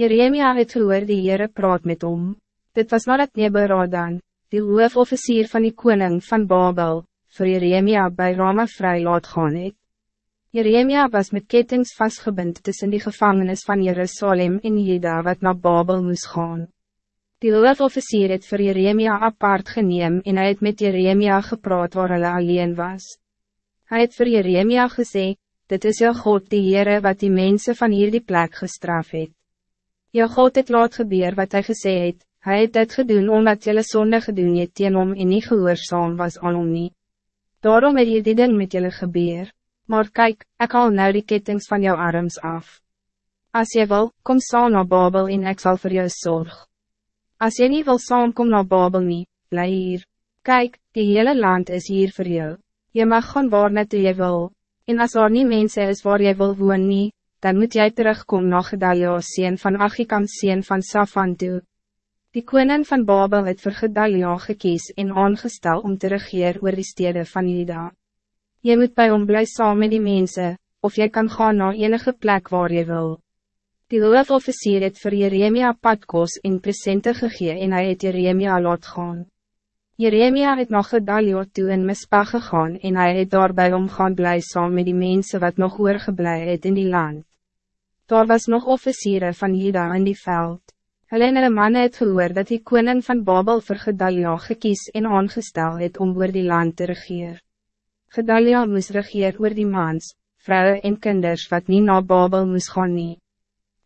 Jeremia het gehoor die Heere praat met hom. Dit was nadat Neberadan, die hoofofficier van die koning van Babel, voor Jeremia bij Rama vrij laat gaan het. Jeremia was met kettings vastgebind tussen die gevangenis van Jerusalem en Juda wat naar Babel moest gaan. Die hoofofficier het voor Jeremia apart geneem en hij het met Jeremia gepraat waar hulle alleen was. Hij het voor Jeremia gezegd, dit is jou God die Heere wat die mensen van hier die plek gestraf het. Jou God het laat gebeur wat hij gesê het, hy het dit gedoen omdat jylle sonde gedoen het teen hom en nie gehoorzaam was aan hom nie. Daarom het hier die ding met jylle gebeur, maar kijk, ik haal nou die kettings van jou arms af. Als je wil, kom saam naar Babel en ik zal voor jou zorg. Als je niet wil saam kom naar Babel nie, bly hier. Kijk, die hele land is hier voor jou. Je mag gaan waar net jy wil. En als er niet mensen is waar jy wil woon nie, dan moet jij terugkomen naar Gedalia sien van Achikam sien van Safan toe. Die koning van Babel het vir Gedalia gekies en aangestel om te regeer oor die stede van Juda. Je moet bij hom bly saam met die mensen, of jy kan gaan naar enige plek waar je wil. Die hoofofficier het vir Jeremia padkos en presente gegee en hy het Jeremia laat gaan. Jeremia het nog Gedalia toe in Mispa gegaan en hij het daarbij om gaan bly saam met die mensen wat nog oorgeblij het in die land. Daar was nog officieren van Juda in die veld. Hulle en hulle manne het gehoor dat die koning van Babel vir Gedalia gekies en aangestel het om oor die land te regeer. Gedalia moes regeer oor die mans, vrouwen en kinders wat niet naar Babel moes gaan nie.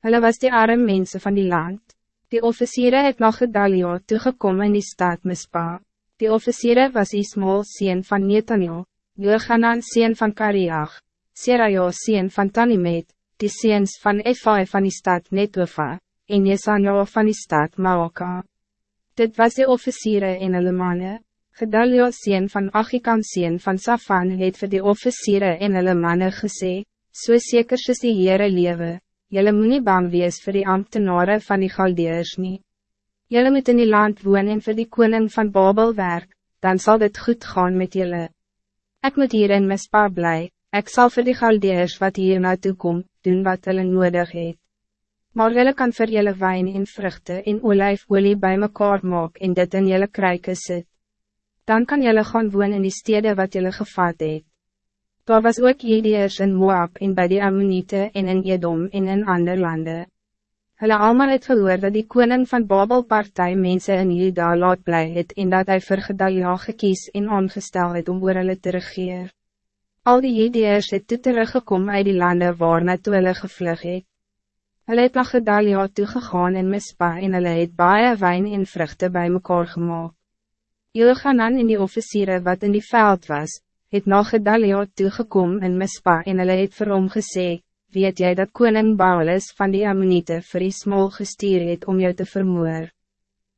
Hulle was die arme mensen van die land. Die officieren het na Gedalia toegekom in die stad Mispa. Die officieren was Ismael sien van Netanel, Jochanan sien van Kariach, Serajo sien van Tanimet, die seens van Efai van die stad Netova, en Jesanja van die stad Maoka. Dit was de officieren en hulle manne. Gedalio seen van Achikam seen van Safan het vir die officieren en hulle manne gesê, so seker soos die Heere lewe, jylle moet nie bang wees vir die ambtenaren van die Galdeers nie. Jylle moet in die land woon en vir die koning van Babel werk, dan zal dit goed gaan met jylle. Ik moet hier in Mispa blij, ik zal voor die Galdeers wat hier naartoe komt, doen wat hulle nodig het. Maar hulle kan vir julle wijn en vruchten en olijfolie bij mekaar maak en dit in julle kruike sit. Dan kan julle gaan woon in die stede wat julle gevat het. Daar was ook Jediërs in Moab en bij die Ammonite en in Edom en in ander lande. Hulle allemaal het gehoor dat die koning van Babel partij mense in Juda laat bly het en dat hy vir Gedalia gekies en aangestel het om oor hulle te regeer. Al die Jedeers het toe teruggekom uit die landen waar na toe hulle gevlug het. Hulle het na Gedalia toegegaan in Mispa en hulle het baie wijn en vruchten bij mekaar gemaakt. Ilganan en die officieren wat in die veld was, het na Gedalia toegekom in Mispa en hulle het vir hom gesê, weet jij dat koning Baulus van die Ammonite vir die smol gestuur het om jou te vermoor.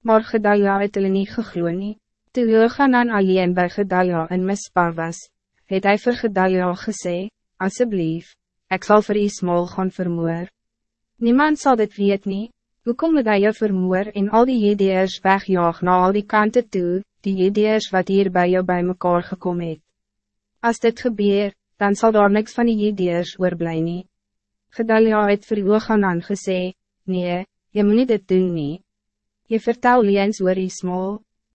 Maar Gedalia het hulle nie gegloe nie. Toe Ilganan alleen bij Gedalia in Mispa was, het hy vir Gedalia gesê, Asseblief, ik zal vir Ismael gaan vermoor. Niemand zal dit weet nie, hoe kom het hy jou vermoor en al die jedeers wegjaag na al die kanten toe, die jedeers wat hier bij jou bij mekaar gekom het. As dit gebeur, dan zal daar niks van die jedeers oorblij nie. Gedalia het vir Johanan gesê, nee, je moet niet dit doen nie. Je vertel liens oor Ismael,